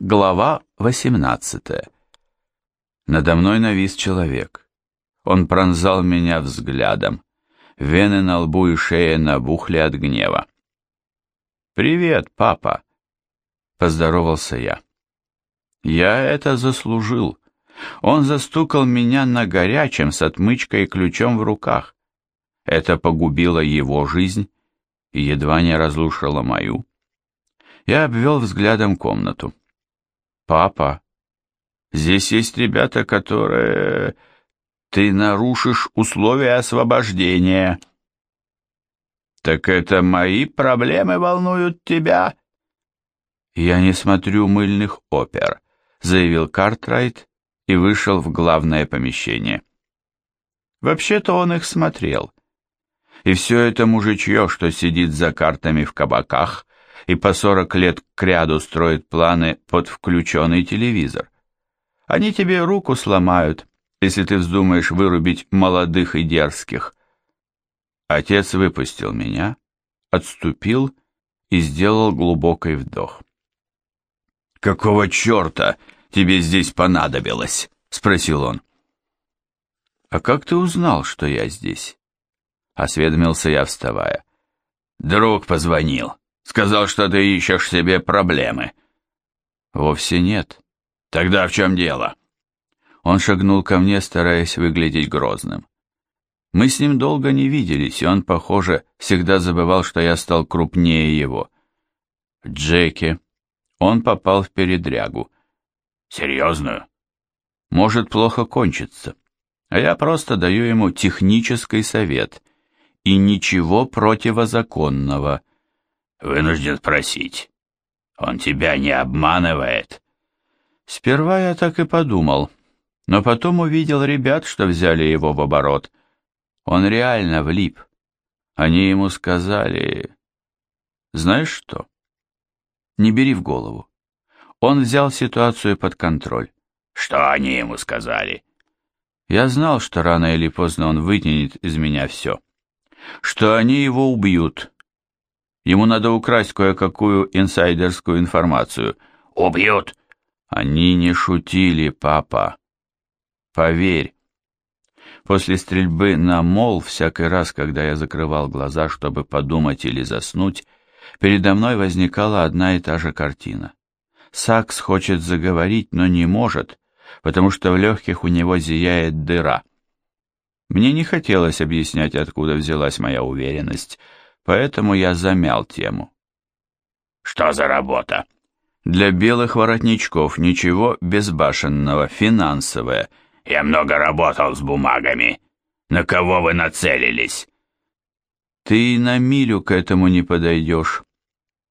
Глава 18. Надо мной навис человек. Он пронзал меня взглядом. Вены на лбу и шее набухли от гнева. «Привет, папа!» — поздоровался я. «Я это заслужил. Он застукал меня на горячем с отмычкой и ключом в руках. Это погубило его жизнь и едва не разрушило мою. Я обвел взглядом комнату. «Папа, здесь есть ребята, которые... Ты нарушишь условия освобождения». «Так это мои проблемы волнуют тебя?» «Я не смотрю мыльных опер», — заявил Картрайт и вышел в главное помещение. Вообще-то он их смотрел. И все это мужичье, что сидит за картами в кабаках, и по 40 лет кряду строит планы под включенный телевизор. Они тебе руку сломают, если ты вздумаешь вырубить молодых и дерзких. Отец выпустил меня, отступил и сделал глубокий вдох. «Какого черта тебе здесь понадобилось?» — спросил он. «А как ты узнал, что я здесь?» — осведомился я, вставая. «Друг позвонил. Сказал, что ты ищешь себе проблемы. Вовсе нет. Тогда в чем дело? Он шагнул ко мне, стараясь выглядеть грозным. Мы с ним долго не виделись, и он, похоже, всегда забывал, что я стал крупнее его. Джеки. Он попал в передрягу. Серьезную? Может плохо кончиться. А я просто даю ему технический совет. И ничего противозаконного. Вынужден спросить. Он тебя не обманывает? Сперва я так и подумал, но потом увидел ребят, что взяли его в оборот. Он реально влип. Они ему сказали... Знаешь что? Не бери в голову. Он взял ситуацию под контроль. Что они ему сказали? Я знал, что рано или поздно он вытянет из меня все. Что они его убьют, Ему надо украсть кое-какую инсайдерскую информацию. Убьют. Они не шутили, папа. Поверь. После стрельбы на мол, всякий раз, когда я закрывал глаза, чтобы подумать или заснуть, передо мной возникала одна и та же картина. Сакс хочет заговорить, но не может, потому что в легких у него зияет дыра. Мне не хотелось объяснять, откуда взялась моя уверенность, поэтому я замял тему. «Что за работа?» «Для белых воротничков ничего безбашенного, финансовое. Я много работал с бумагами. На кого вы нацелились?» «Ты на милю к этому не подойдешь.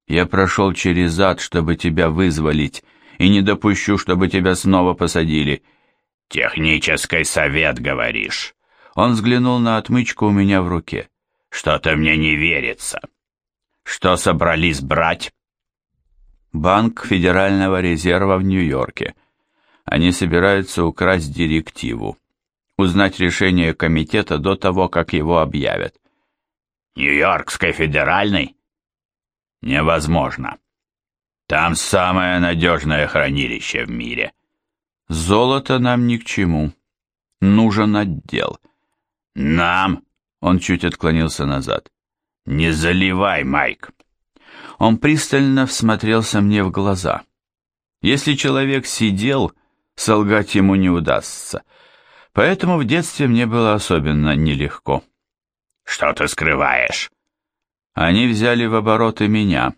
Я прошел через ад, чтобы тебя вызволить, и не допущу, чтобы тебя снова посадили». «Технический совет, говоришь?» Он взглянул на отмычку у меня в руке. Что-то мне не верится. Что собрались брать? Банк Федерального резерва в Нью-Йорке. Они собираются украсть директиву. Узнать решение комитета до того, как его объявят. Нью-Йоркской федеральной? Невозможно. Там самое надежное хранилище в мире. Золото нам ни к чему. Нужен отдел. Нам он чуть отклонился назад. «Не заливай, Майк!» Он пристально всмотрелся мне в глаза. Если человек сидел, солгать ему не удастся. Поэтому в детстве мне было особенно нелегко. «Что ты скрываешь?» Они взяли в оборот и меня.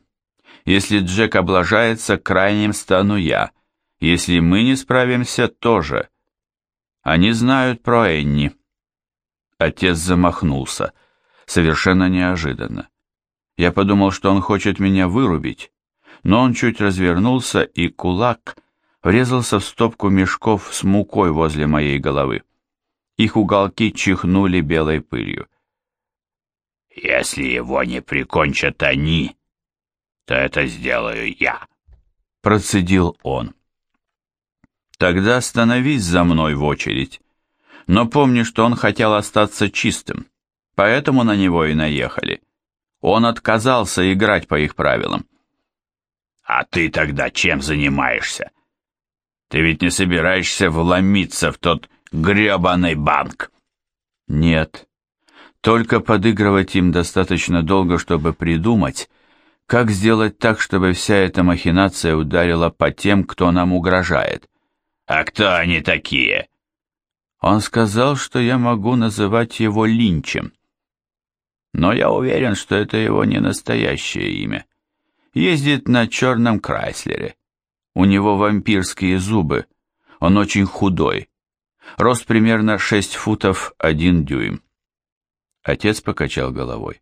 Если Джек облажается, крайним стану я. Если мы не справимся, тоже. Они знают про Энни. Отец замахнулся. Совершенно неожиданно. Я подумал, что он хочет меня вырубить, но он чуть развернулся, и кулак врезался в стопку мешков с мукой возле моей головы. Их уголки чихнули белой пылью. «Если его не прикончат они, то это сделаю я», — процедил он. «Тогда становись за мной в очередь», но помни, что он хотел остаться чистым, поэтому на него и наехали. Он отказался играть по их правилам. А ты тогда чем занимаешься? Ты ведь не собираешься вломиться в тот гребаный банк? Нет. Только подыгрывать им достаточно долго, чтобы придумать, как сделать так, чтобы вся эта махинация ударила по тем, кто нам угрожает. А кто они такие? Он сказал, что я могу называть его Линчем. Но я уверен, что это его не настоящее имя. Ездит на черном Крайслере. У него вампирские зубы. Он очень худой. Рост примерно 6 футов 1 дюйм. Отец покачал головой.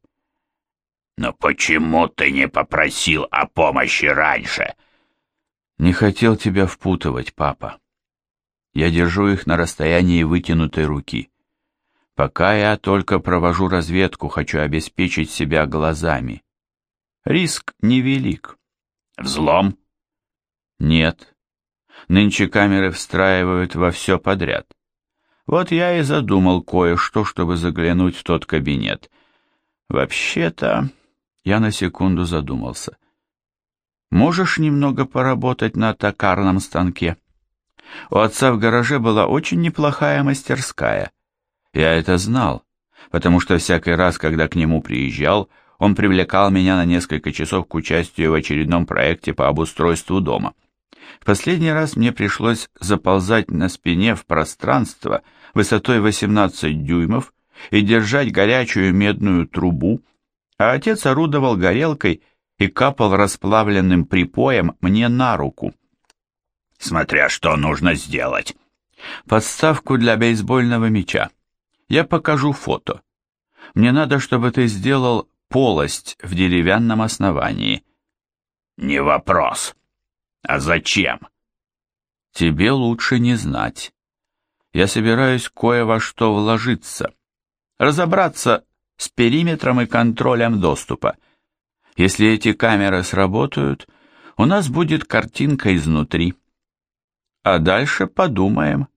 «Но почему ты не попросил о помощи раньше?» «Не хотел тебя впутывать, папа. Я держу их на расстоянии вытянутой руки. Пока я только провожу разведку, хочу обеспечить себя глазами. Риск невелик. Взлом? Нет. Нынче камеры встраивают во все подряд. Вот я и задумал кое-что, чтобы заглянуть в тот кабинет. Вообще-то, я на секунду задумался. Можешь немного поработать на токарном станке? У отца в гараже была очень неплохая мастерская. Я это знал, потому что всякий раз, когда к нему приезжал, он привлекал меня на несколько часов к участию в очередном проекте по обустройству дома. В последний раз мне пришлось заползать на спине в пространство высотой 18 дюймов и держать горячую медную трубу, а отец орудовал горелкой и капал расплавленным припоем мне на руку. Смотря что нужно сделать. Подставку для бейсбольного мяча. Я покажу фото. Мне надо, чтобы ты сделал полость в деревянном основании. Не вопрос. А зачем? Тебе лучше не знать. Я собираюсь кое во что вложиться. Разобраться с периметром и контролем доступа. Если эти камеры сработают, у нас будет картинка изнутри. А дальше подумаем.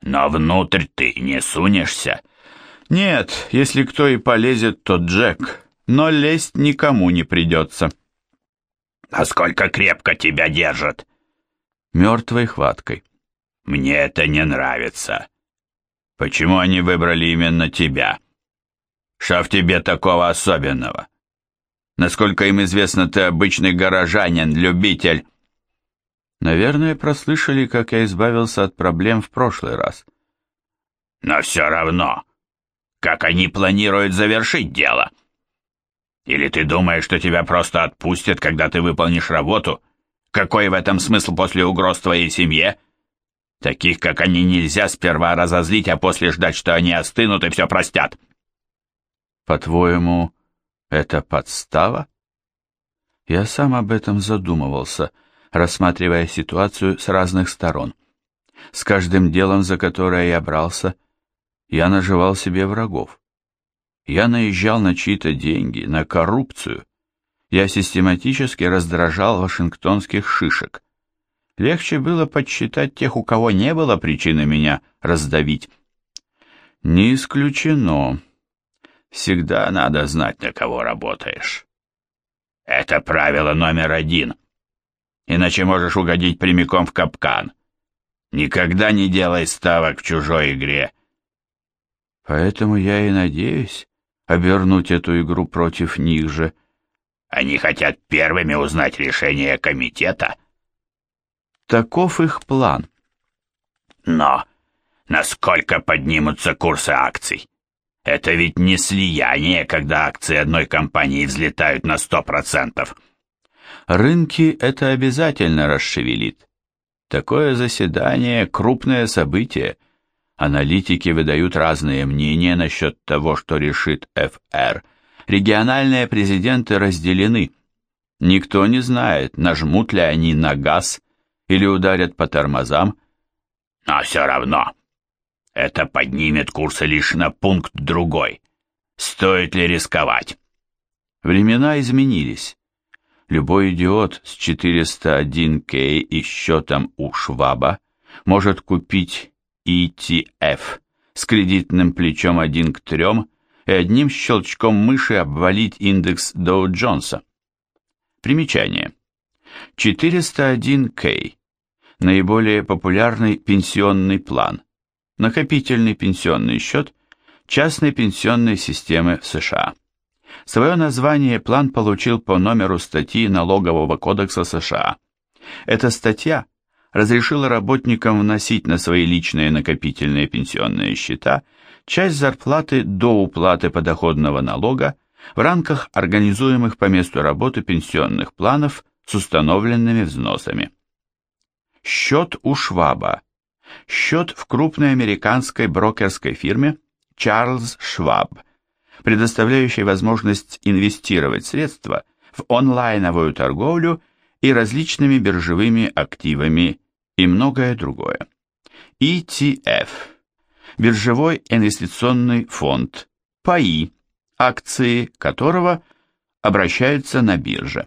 Но внутрь ты не сунешься. Нет, если кто и полезет, то Джек, но лезть никому не придется. Насколько крепко тебя держат? Мертвой хваткой. Мне это не нравится. Почему они выбрали именно тебя? Что в тебе такого особенного? Насколько им известно, ты обычный горожанин, любитель. Наверное, прослышали, как я избавился от проблем в прошлый раз. Но все равно, как они планируют завершить дело? Или ты думаешь, что тебя просто отпустят, когда ты выполнишь работу? Какой в этом смысл после угроз твоей семье? Таких, как они, нельзя сперва разозлить, а после ждать, что они остынут и все простят. По-твоему, это подстава? Я сам об этом задумывался, рассматривая ситуацию с разных сторон. С каждым делом, за которое я брался, я наживал себе врагов. Я наезжал на чьи-то деньги, на коррупцию. Я систематически раздражал вашингтонских шишек. Легче было подсчитать тех, у кого не было причины меня раздавить. Не исключено. Всегда надо знать, на кого работаешь. Это правило номер один иначе можешь угодить прямиком в капкан. Никогда не делай ставок в чужой игре. Поэтому я и надеюсь обернуть эту игру против них же. Они хотят первыми узнать решение комитета. Таков их план. Но насколько поднимутся курсы акций? Это ведь не слияние, когда акции одной компании взлетают на сто процентов. Рынки это обязательно расшевелит. Такое заседание – крупное событие. Аналитики выдают разные мнения насчет того, что решит ФР. Региональные президенты разделены. Никто не знает, нажмут ли они на газ или ударят по тормозам. Но все равно, это поднимет курсы лишь на пункт другой. Стоит ли рисковать? Времена изменились. Любой идиот с 401k и счетом у Шваба может купить ETF с кредитным плечом 1 к 3 и одним щелчком мыши обвалить индекс Доу Джонса. Примечание. 401K – наиболее популярный пенсионный план, накопительный пенсионный счет частной пенсионной системы в США. Свое название план получил по номеру статьи Налогового кодекса США. Эта статья разрешила работникам вносить на свои личные накопительные пенсионные счета часть зарплаты до уплаты подоходного налога в рамках организуемых по месту работы пенсионных планов с установленными взносами. Счет у Шваба. Счет в крупной американской брокерской фирме Charles Schwab, предоставляющей возможность инвестировать средства в онлайновую торговлю и различными биржевыми активами и многое другое. ETF – биржевой инвестиционный фонд, ПАИ, акции которого обращаются на бирже.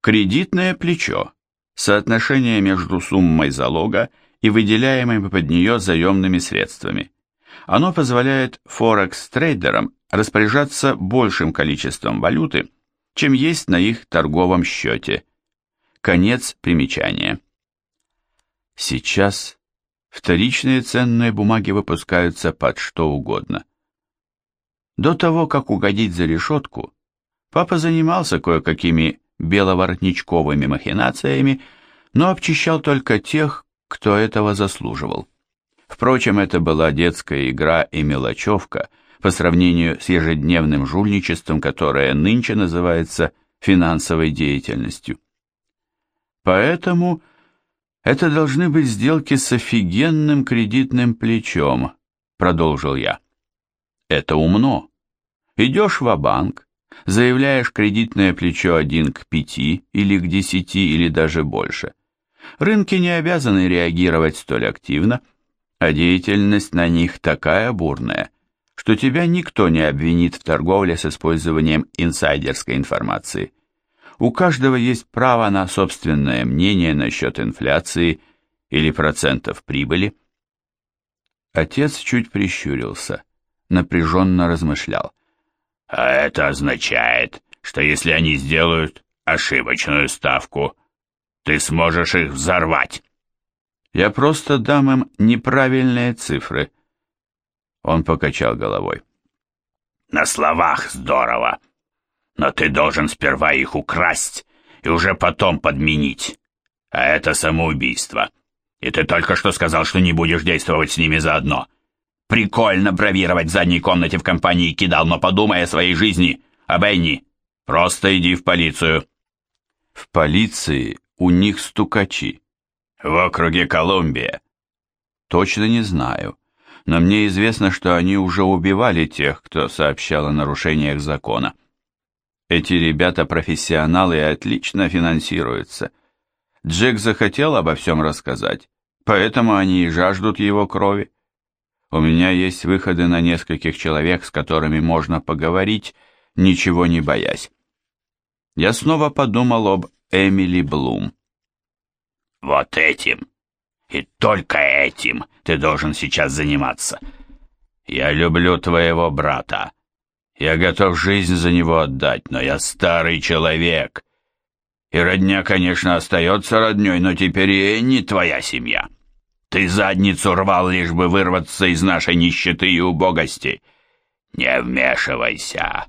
Кредитное плечо – соотношение между суммой залога и выделяемыми под нее заемными средствами. Оно позволяет форекс-трейдерам распоряжаться большим количеством валюты, чем есть на их торговом счете. Конец примечания. Сейчас вторичные ценные бумаги выпускаются под что угодно. До того, как угодить за решетку, папа занимался кое-какими беловоротничковыми махинациями, но обчищал только тех, кто этого заслуживал. Впрочем, это была детская игра и мелочевка по сравнению с ежедневным жульничеством, которое нынче называется финансовой деятельностью. Поэтому это должны быть сделки с офигенным кредитным плечом, продолжил я. Это умно. Идешь в банк заявляешь кредитное плечо 1 к 5 или к 10 или даже больше. Рынки не обязаны реагировать столь активно, а деятельность на них такая бурная, что тебя никто не обвинит в торговле с использованием инсайдерской информации. У каждого есть право на собственное мнение насчет инфляции или процентов прибыли. Отец чуть прищурился, напряженно размышлял. А это означает, что если они сделают ошибочную ставку, ты сможешь их взорвать. Я просто дам им неправильные цифры. Он покачал головой. На словах здорово, но ты должен сперва их украсть и уже потом подменить. А это самоубийство. И ты только что сказал, что не будешь действовать с ними заодно. Прикольно бравировать в задней комнате в компании кидал, но подумай о своей жизни, об Энни. Просто иди в полицию. В полиции у них стукачи. В округе Колумбия. Точно не знаю, но мне известно, что они уже убивали тех, кто сообщал о нарушениях закона. Эти ребята профессионалы и отлично финансируются. Джек захотел обо всем рассказать, поэтому они и жаждут его крови. У меня есть выходы на нескольких человек, с которыми можно поговорить, ничего не боясь. Я снова подумал об Эмили Блум. Вот этим, и только этим ты должен сейчас заниматься. Я люблю твоего брата, я готов жизнь за него отдать, но я старый человек. И родня, конечно, остается родней, но теперь и не твоя семья. Ты задницу рвал, лишь бы вырваться из нашей нищеты и убогости. Не вмешивайся.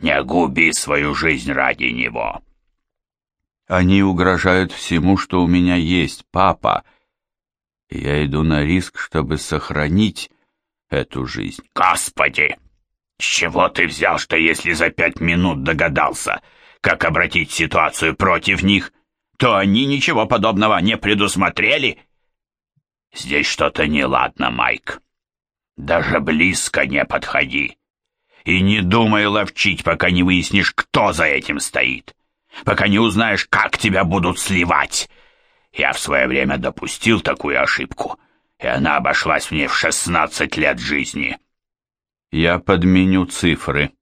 Не губи свою жизнь ради него. Они угрожают всему, что у меня есть, папа. Я иду на риск, чтобы сохранить эту жизнь. Господи! С чего ты взял, что если за пять минут догадался, как обратить ситуацию против них, то они ничего подобного не предусмотрели? Здесь что-то неладно, Майк. Даже близко не подходи. И не думай ловчить, пока не выяснишь, кто за этим стоит. Пока не узнаешь, как тебя будут сливать. Я в свое время допустил такую ошибку, и она обошлась мне в шестнадцать лет жизни. Я подменю цифры.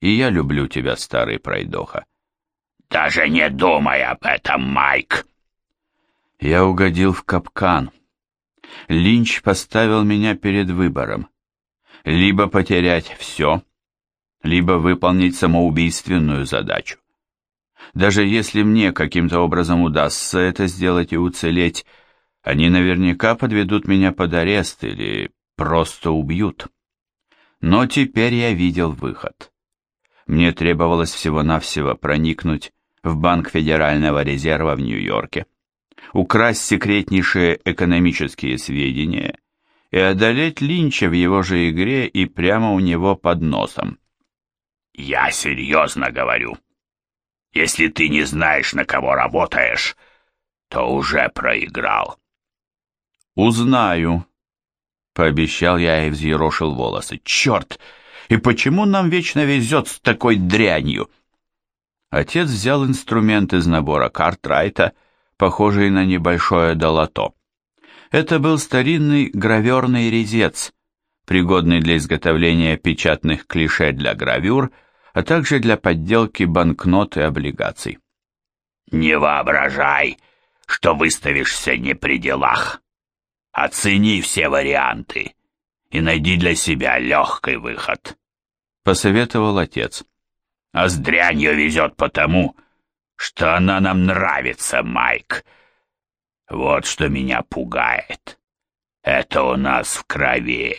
И я люблю тебя, старый пройдоха. Даже не думай об этом, Майк. Я угодил в капкан. Линч поставил меня перед выбором. Либо потерять все, либо выполнить самоубийственную задачу. Даже если мне каким-то образом удастся это сделать и уцелеть, они наверняка подведут меня под арест или просто убьют. Но теперь я видел выход. Мне требовалось всего-навсего проникнуть в Банк Федерального резерва в Нью-Йорке, украсть секретнейшие экономические сведения и одолеть Линча в его же игре и прямо у него под носом. «Я серьезно говорю. Если ты не знаешь, на кого работаешь, то уже проиграл». «Узнаю», — пообещал я и взъерошил волосы. «Черт! И почему нам вечно везет с такой дрянью?» Отец взял инструмент из набора Картрайта, похожий на небольшое долото. Это был старинный граверный резец, пригодный для изготовления печатных клише для гравюр, а также для подделки банкнот и облигаций. «Не воображай, что выставишься не при делах. Оцени все варианты и найди для себя легкий выход», — посоветовал отец. «А с дрянью везет потому, что она нам нравится, Майк. Вот что меня пугает. Это у нас в крови».